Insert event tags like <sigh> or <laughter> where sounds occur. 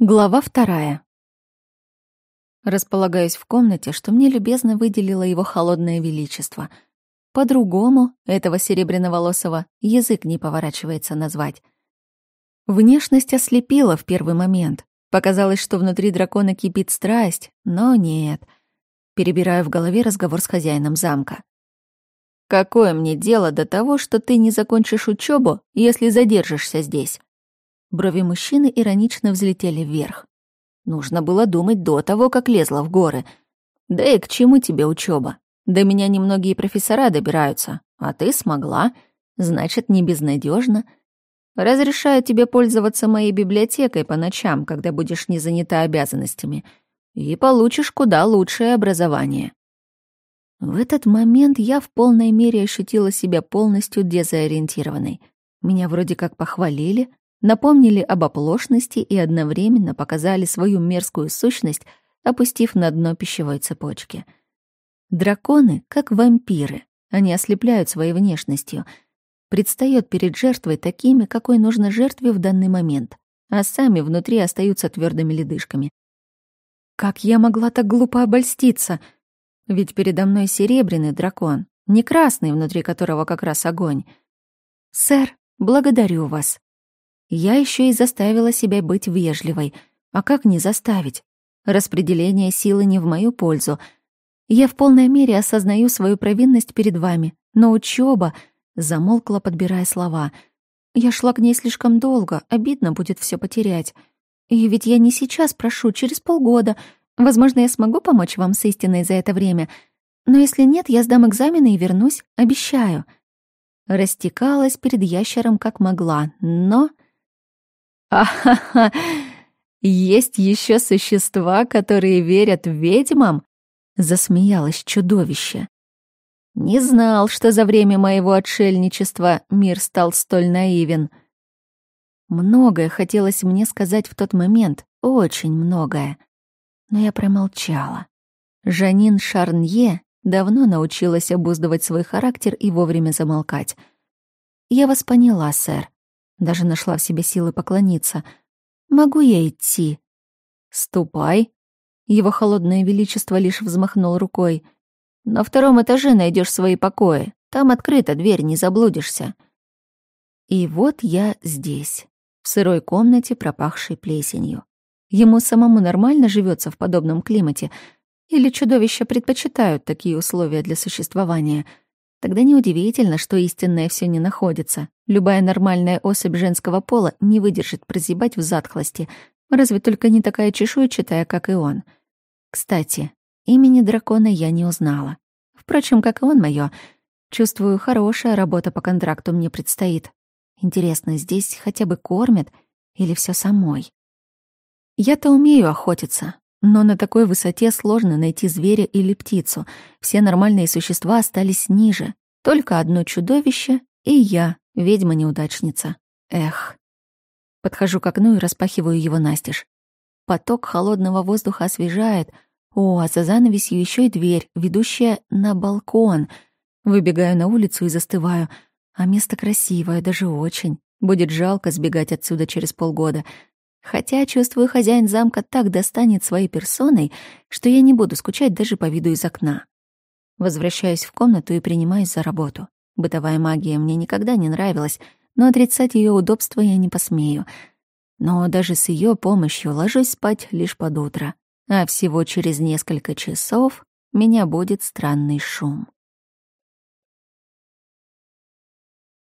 Глава вторая. Располагаюсь в комнате, что мне любезно выделило его холодное величество. По-другому этого серебряноволосого язык не поворачивается назвать. Внешность ослепила в первый момент. Показалось, что внутри дракона кипит страсть, но нет. Перебираю в голове разговор с хозяином замка. «Какое мне дело до того, что ты не закончишь учебу, если задержишься здесь?» Брови мужчины иронично взлетели вверх. Нужно было думать до того, как лезла в горы. Да и к чему тебе учеба? До меня немногие профессора добираются, а ты смогла. Значит, не безнадежно. Разрешаю тебе пользоваться моей библиотекой по ночам, когда будешь не занята обязанностями, и получишь куда лучшее образование. В этот момент я в полной мере ощутила себя полностью дезориентированной. Меня вроде как похвалили, напомнили об оплошности и одновременно показали свою мерзкую сущность, опустив на дно пищевой цепочки. Драконы, как вампиры, они ослепляют своей внешностью, предстают перед жертвой такими, какой нужно жертве в данный момент, а сами внутри остаются твердыми ледышками. Как я могла так глупо обольститься? Ведь передо мной серебряный дракон, не красный, внутри которого как раз огонь. «Сэр, благодарю вас», я еще и заставила себя быть вежливой. А как не заставить? Распределение силы не в мою пользу. Я в полной мере осознаю свою провинность перед вами, но учеба замолкла, подбирая слова. Я шла к ней слишком долго, обидно будет все потерять. И ведь я не сейчас прошу, через полгода. Возможно, я смогу помочь вам с истиной за это время. Но если нет, я сдам экзамены и вернусь, обещаю. Растекалась перед ящером как могла, но «Ахаха! <laughs> Есть еще существа, которые верят ведьмам?» — засмеялось чудовище. «Не знал, что за время моего отшельничества мир стал столь наивен». Многое хотелось мне сказать в тот момент, очень многое. Но я промолчала. Жанин Шарнье давно научилась обуздывать свой характер и вовремя замолкать. «Я вас поняла, сэр. Даже нашла в себе силы поклониться. «Могу я идти?» «Ступай». Его холодное величество лишь взмахнул рукой. «На втором этаже найдешь свои покои. Там открыта дверь, не заблудишься». И вот я здесь, в сырой комнате, пропахшей плесенью. Ему самому нормально живется в подобном климате? Или чудовища предпочитают такие условия для существования — Тогда неудивительно, что истинное все не находится. Любая нормальная особь женского пола не выдержит прозябать в затхлости, разве только не такая чешуйчатая, как и он. Кстати, имени дракона я не узнала. Впрочем, как и он моё. Чувствую, хорошая работа по контракту мне предстоит. Интересно, здесь хотя бы кормят или все самой? Я-то умею охотиться, но на такой высоте сложно найти зверя или птицу. Все нормальные существа остались ниже. Только одно чудовище и я, ведьма-неудачница. Эх. Подхожу к окну и распахиваю его настежь. Поток холодного воздуха освежает. О, а за занавесью еще и дверь, ведущая на балкон. Выбегаю на улицу и застываю. А место красивое, даже очень. Будет жалко сбегать отсюда через полгода. Хотя, чувствую, хозяин замка так достанет своей персоной, что я не буду скучать даже по виду из окна. Возвращаюсь в комнату и принимаюсь за работу. Бытовая магия мне никогда не нравилась, но отрицать ее удобство я не посмею. Но даже с ее помощью ложусь спать лишь под утро, а всего через несколько часов меня будет странный шум.